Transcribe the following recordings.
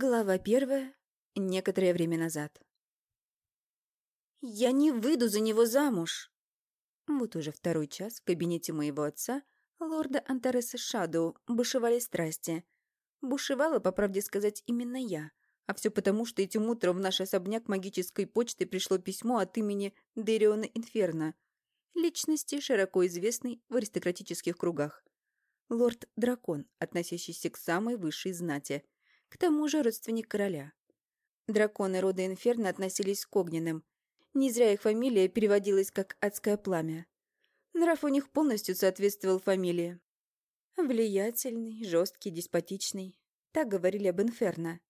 Глава первая. Некоторое время назад. «Я не выйду за него замуж!» Вот уже второй час в кабинете моего отца, лорда Антареса Шадоу, бушевали страсти. Бушевала, по правде сказать, именно я. А все потому, что этим утром в наш особняк магической почты пришло письмо от имени Дериона Инферно, личности, широко известной в аристократических кругах. Лорд-дракон, относящийся к самой высшей знати – к тому же родственник короля. Драконы рода Инферно относились к огненным. Не зря их фамилия переводилась как «адское пламя». Нрав у них полностью соответствовал фамилии. Влиятельный, жесткий, деспотичный. Так говорили об Инферно.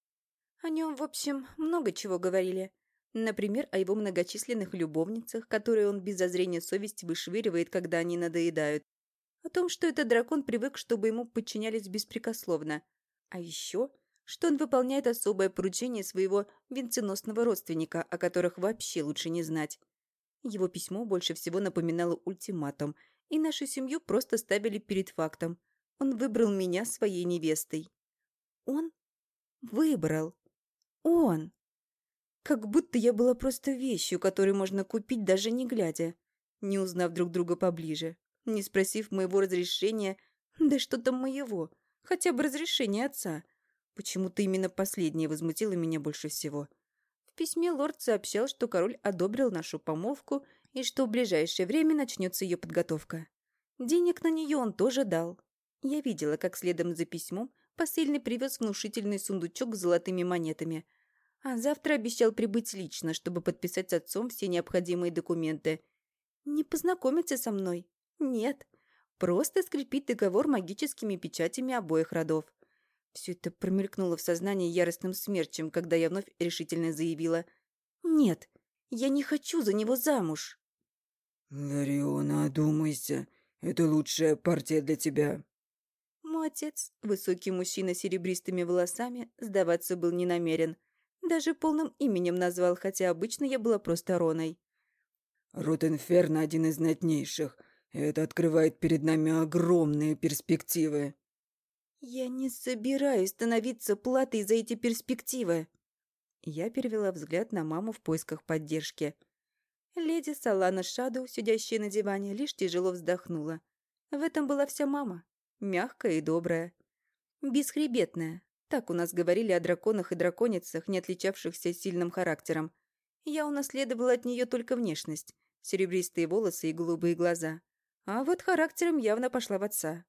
О нем, в общем, много чего говорили. Например, о его многочисленных любовницах, которые он без зазрения совести вышвыривает, когда они надоедают. О том, что этот дракон привык, чтобы ему подчинялись беспрекословно. А еще что он выполняет особое поручение своего венценосного родственника, о которых вообще лучше не знать. Его письмо больше всего напоминало ультиматум, и нашу семью просто ставили перед фактом. Он выбрал меня своей невестой. Он выбрал. Он. Как будто я была просто вещью, которую можно купить, даже не глядя, не узнав друг друга поближе, не спросив моего разрешения, да что там моего, хотя бы разрешения отца – Почему-то именно последнее возмутило меня больше всего. В письме лорд сообщал, что король одобрил нашу помолвку и что в ближайшее время начнется ее подготовка. Денег на нее он тоже дал. Я видела, как следом за письмом посыльный привез внушительный сундучок с золотыми монетами, а завтра обещал прибыть лично, чтобы подписать с отцом все необходимые документы. Не познакомиться со мной? Нет. Просто скрепить договор магическими печатями обоих родов. Все это промелькнуло в сознании яростным смерчем, когда я вновь решительно заявила «Нет, я не хочу за него замуж». «Лариона, одумайся. Это лучшая партия для тебя». Мой отец, высокий мужчина с серебристыми волосами, сдаваться был не намерен. Даже полным именем назвал, хотя обычно я была просто Роной. «Рот Инферно один из знатнейших. Это открывает перед нами огромные перспективы». «Я не собираюсь становиться платой за эти перспективы!» Я перевела взгляд на маму в поисках поддержки. Леди Салана Шаду, сидящая на диване, лишь тяжело вздохнула. В этом была вся мама. Мягкая и добрая. Бесхребетная. Так у нас говорили о драконах и драконицах, не отличавшихся сильным характером. Я унаследовала от нее только внешность. Серебристые волосы и голубые глаза. А вот характером явно пошла в отца.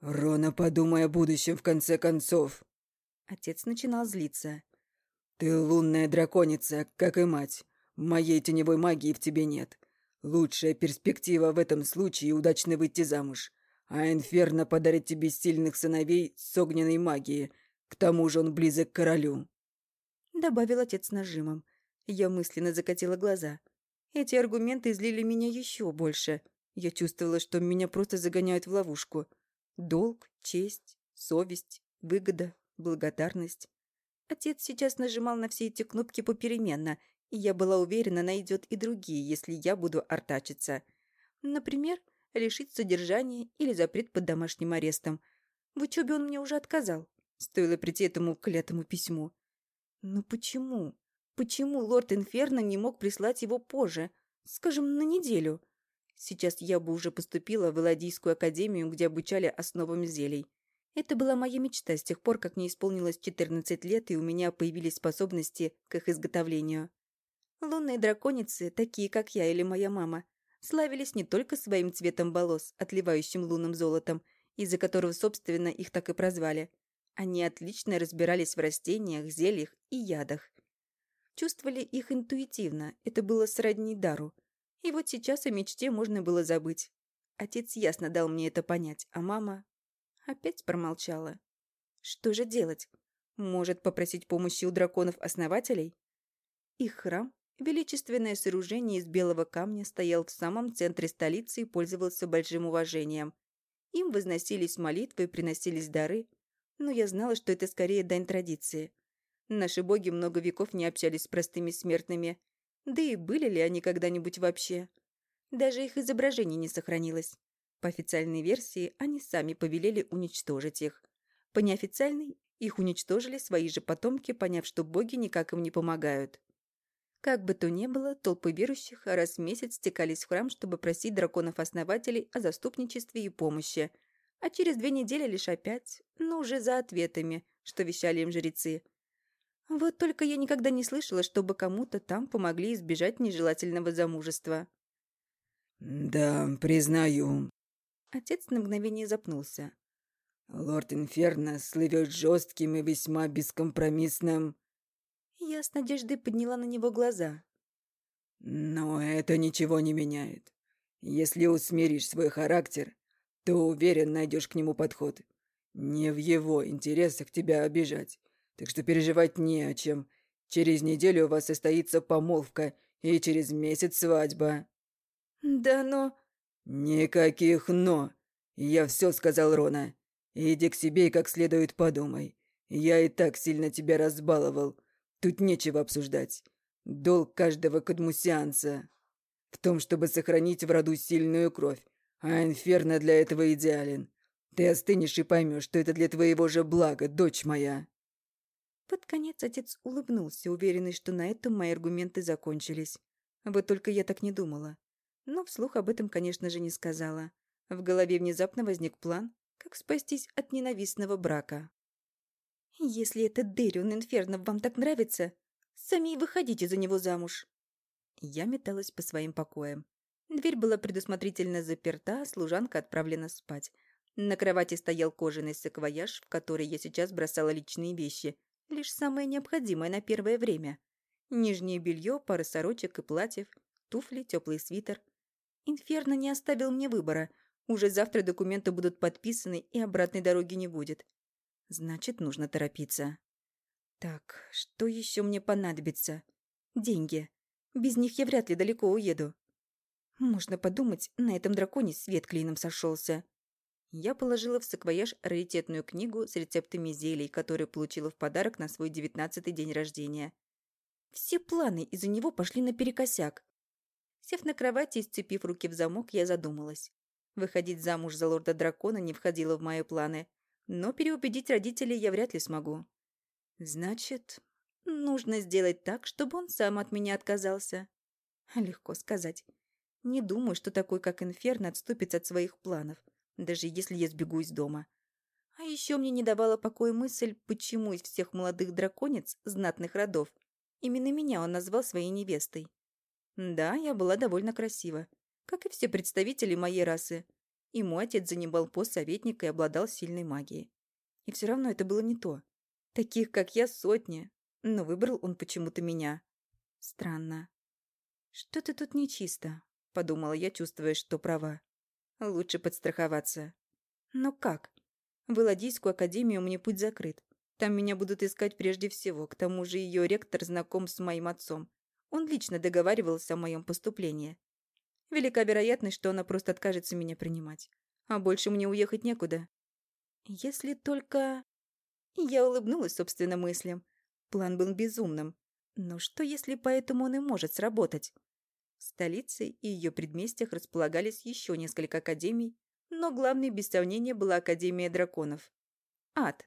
«Рона, подумай о будущем в конце концов!» Отец начинал злиться. «Ты лунная драконица, как и мать. Моей теневой магии в тебе нет. Лучшая перспектива в этом случае – удачно выйти замуж. А Инферно подарит тебе сильных сыновей с огненной магией. К тому же он близок к королю». Добавил отец нажимом. Я мысленно закатила глаза. Эти аргументы злили меня еще больше. Я чувствовала, что меня просто загоняют в ловушку – Долг, честь, совесть, выгода, благодарность. Отец сейчас нажимал на все эти кнопки попеременно, и я была уверена, найдет и другие, если я буду артачиться. Например, лишить содержания или запрет под домашним арестом. В учебе он мне уже отказал. Стоило прийти этому клятому письму. Но почему? Почему лорд Инферно не мог прислать его позже? Скажем, на неделю? Сейчас я бы уже поступила в Эладийскую академию, где обучали основам зелий. Это была моя мечта с тех пор, как мне исполнилось 14 лет, и у меня появились способности к их изготовлению. Лунные драконицы, такие как я или моя мама, славились не только своим цветом волос, отливающим лунным золотом, из-за которого, собственно, их так и прозвали. Они отлично разбирались в растениях, зельях и ядах. Чувствовали их интуитивно, это было сродни дару – и вот сейчас о мечте можно было забыть. Отец ясно дал мне это понять, а мама опять промолчала. Что же делать? Может, попросить помощи у драконов-основателей? Их храм, величественное сооружение из белого камня, стоял в самом центре столицы и пользовался большим уважением. Им возносились молитвы и приносились дары, но я знала, что это скорее дань традиции. Наши боги много веков не общались с простыми смертными, да и были ли они когда-нибудь вообще? Даже их изображение не сохранилось. По официальной версии, они сами повелели уничтожить их. По неофициальной, Их уничтожили свои же потомки, поняв, что боги никак им не помогают. Как бы то ни было, толпы верующих раз в месяц стекались в храм, чтобы просить драконов-основателей о заступничестве и помощи, а через две недели лишь опять, но уже за ответами, что вещали им жрецы. Вот только я никогда не слышала, чтобы кому-то там помогли избежать нежелательного замужества. «Да, признаю». Отец на мгновение запнулся. «Лорд Инферно слывет жестким и весьма бескомпромиссным». Я с надеждой подняла на него глаза. «Но это ничего не меняет. Если усмиришь свой характер, то уверен найдешь к нему подход. Не в его интересах тебя обижать, так что переживать не о чем. Через неделю у вас состоится помолвка, и через месяц свадьба». «Да но...» «Никаких «но». Я все сказал Рона. Иди к себе и как следует подумай. Я и так сильно тебя разбаловал. Тут нечего обсуждать. Долг каждого кадмусианца в том, чтобы сохранить в роду сильную кровь, а инферно для этого идеален. Ты остынешь и поймешь, что это для твоего же блага, дочь моя». Под конец отец улыбнулся, уверенный, что на этом мои аргументы закончились. Вот только я так не думала. Но вслух об этом, конечно же, не сказала. В голове внезапно возник план, как спастись от ненавистного брака. «Если этот Дэрион Инферно вам так нравится, сами и выходите за него замуж». Я металась по своим покоям. Дверь была предусмотрительно заперта, а служанка отправлена спать. На кровати стоял кожаный саквояж, в который я сейчас бросала личные вещи, лишь самое необходимое на первое время. Нижнее белье, пара сорочек и платьев, туфли, теплый свитер. Инферно не оставил мне выбора. Уже завтра документы будут подписаны, и обратной дороги не будет. Значит, нужно торопиться. Так, что еще мне понадобится? Деньги. Без них я вряд ли далеко уеду. Можно подумать, на этом драконе свет клином сошелся. Я положила в саквояж раритетную книгу с рецептами зелий, которую получила в подарок на свой девятнадцатый день рождения. Все планы из-за него пошли наперекосяк. Сев на кровати и сцепив руки в замок, я задумалась. Выходить замуж за лорда-дракона не входило в мои планы, но переубедить родителей я вряд ли смогу. Значит, нужно сделать так, чтобы он сам от меня отказался. Легко сказать. Не думаю, что такой, как Инферно, отступит от своих планов, даже если я сбегу из дома. А еще мне не давала покоя мысль, почему из всех молодых драконец знатных родов именно меня он назвал своей невестой. Да, я была довольно красива, как и все представители моей расы. И мой отец занимал пост советника и обладал сильной магией. И все равно это было не то. Таких, как я, сотни, но выбрал он почему-то меня. Странно. Что-то тут нечисто подумала я, чувствуя, что права. Лучше подстраховаться. Но как? В Иладийскую академию мне путь закрыт. Там меня будут искать прежде всего, к тому же ее ректор знаком с моим отцом. Он лично договаривался о моем поступлении. Велика вероятность, что она просто откажется меня принимать. А больше мне уехать некуда. Если только... Я улыбнулась собственным мыслям. План был безумным. Но что, если поэтому он и может сработать? В столице и ее предместьях располагались еще несколько академий, но главной, без сомнения, была Академия драконов. Ад.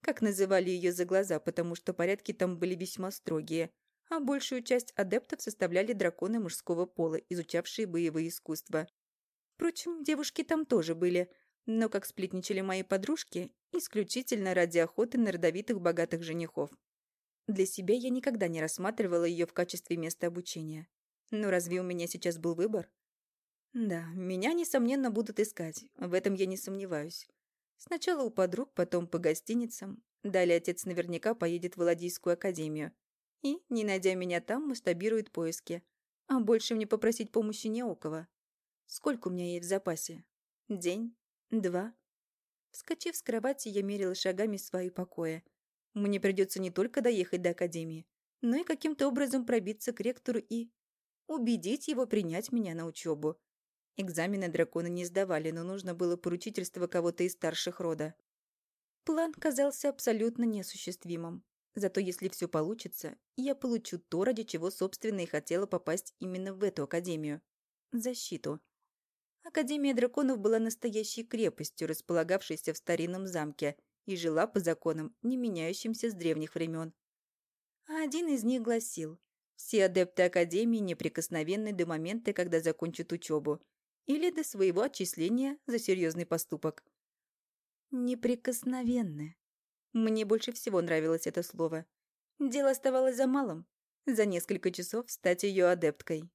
Как называли ее за глаза, потому что порядки там были весьма строгие, а большую часть адептов составляли драконы мужского пола, изучавшие боевые искусства. Впрочем, девушки там тоже были, но, как сплетничали мои подружки, исключительно ради охоты на родовитых богатых женихов. Для себя я никогда не рассматривала ее в качестве места обучения. Но разве у меня сейчас был выбор? Да, меня, несомненно, будут искать. В этом я не сомневаюсь. Сначала у подруг, потом по гостиницам. Далее отец наверняка поедет в Володийскую академию. И, не найдя меня там, масштабирует поиски. А больше мне попросить помощи не у кого. Сколько у меня есть в запасе? День? Два? Вскочив с кровати, я мерила шагами свои покои. Мне придется не только доехать до академии, но и каким-то образом пробиться к ректору и убедить его принять меня на учебу. Экзамены драконы не сдавали, но нужно было поручительство кого-то из старших рода. План казался абсолютно неосуществимым. Зато если все получится, я получу то, ради чего, собственно, и хотела попасть именно в эту академию. Защиту. Академия драконов была настоящей крепостью, располагавшейся в старинном замке, и жила по законам, не меняющимся с древних времен. А один из них гласил, все адепты Академии неприкосновенны до момента, когда закончат учебу, или до своего отчисления за серьезный поступок. Неприкосновенны. Мне больше всего нравилось это слово. Дело оставалось за малым. За несколько часов стать ее адепткой.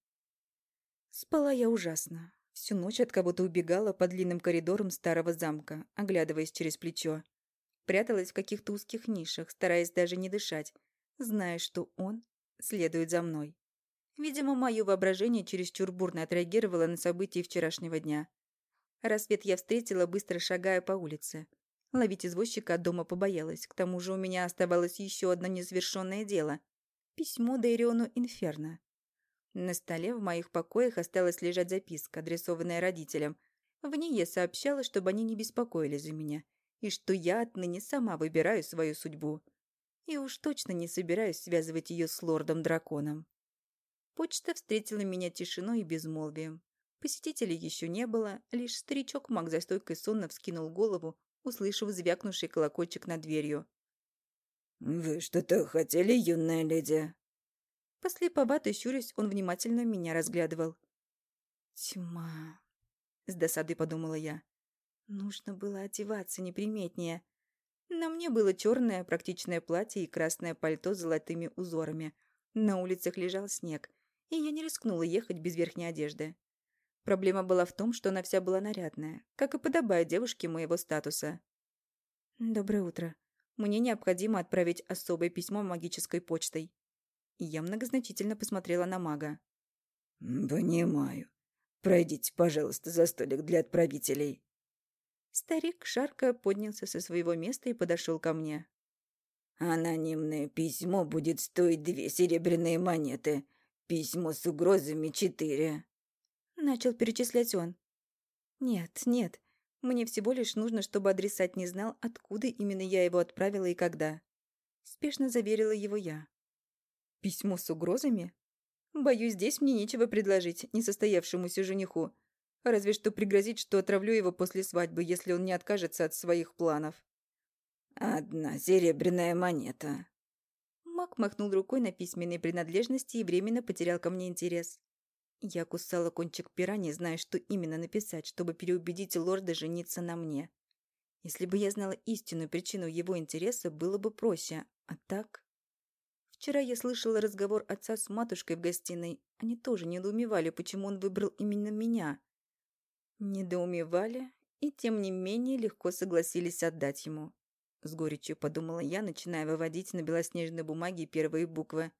Спала я ужасно. Всю ночь от кого-то убегала по длинным коридорам старого замка, оглядываясь через плечо. Пряталась в каких-то узких нишах, стараясь даже не дышать, зная, что он следует за мной. Видимо, мое воображение чересчур бурно отреагировало на события вчерашнего дня. Рассвет я встретила, быстро шагая по улице. Ловить извозчика от дома побоялась. К тому же у меня оставалось еще одно незавершенное дело. Письмо Дейриону Инферно. На столе в моих покоях осталась лежать записка, адресованная родителям. В ней я сообщала, чтобы они не беспокоились за меня, и что я отныне сама выбираю свою судьбу. И уж точно не собираюсь связывать ее с лордом-драконом. Почта встретила меня тишиной и безмолвием. Посетителей еще не было, лишь старичок-маг за стойкой сонно вскинул голову, услышав звякнувший колокольчик над дверью. «Вы что-то хотели, юная леди?» Послеповато щурясь, он внимательно меня разглядывал. «Тьма!» — с досадой подумала я. Нужно было одеваться неприметнее. На мне было черное практичное платье и красное пальто с золотыми узорами. На улицах лежал снег, и я не рискнула ехать без верхней одежды. Проблема была в том, что она вся была нарядная, как и подобает девушке моего статуса. «Доброе утро. Мне необходимо отправить особое письмо магической почтой». Я многозначительно посмотрела на мага. «Понимаю. Пройдите, пожалуйста, за столик для отправителей». Старик, шаркая, поднялся со своего места и подошел ко мне. «Анонимное письмо будет стоить две серебряные монеты. Письмо с угрозами четыре». Начал перечислять он. «Нет, нет. Мне всего лишь нужно, чтобы адресат не знал, откуда именно я его отправила и когда». Спешно заверила его я. «Письмо с угрозами? Боюсь, здесь мне нечего предложить несостоявшемуся жениху. Разве что пригрозить, что отравлю его после свадьбы, если он не откажется от своих планов». «Одна серебряная монета», Мак махнул рукой на письменные принадлежности и временно потерял ко мне интерес. Я кусала кончик пера, не зная, что именно написать, чтобы переубедить лорда жениться на мне. Если бы я знала истинную причину его интереса, было бы проще. А так... Вчера я слышала разговор отца с матушкой в гостиной. Они тоже недоумевали, почему он выбрал именно меня. Недоумевали и, тем не менее, легко согласились отдать ему. С горечью подумала я, начиная выводить на белоснежной бумаге первые буквы.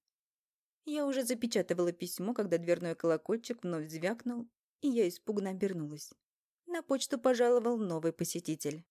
Я уже запечатывала письмо, когда дверной колокольчик вновь звякнул, и я испуганно обернулась. На почту пожаловал новый посетитель.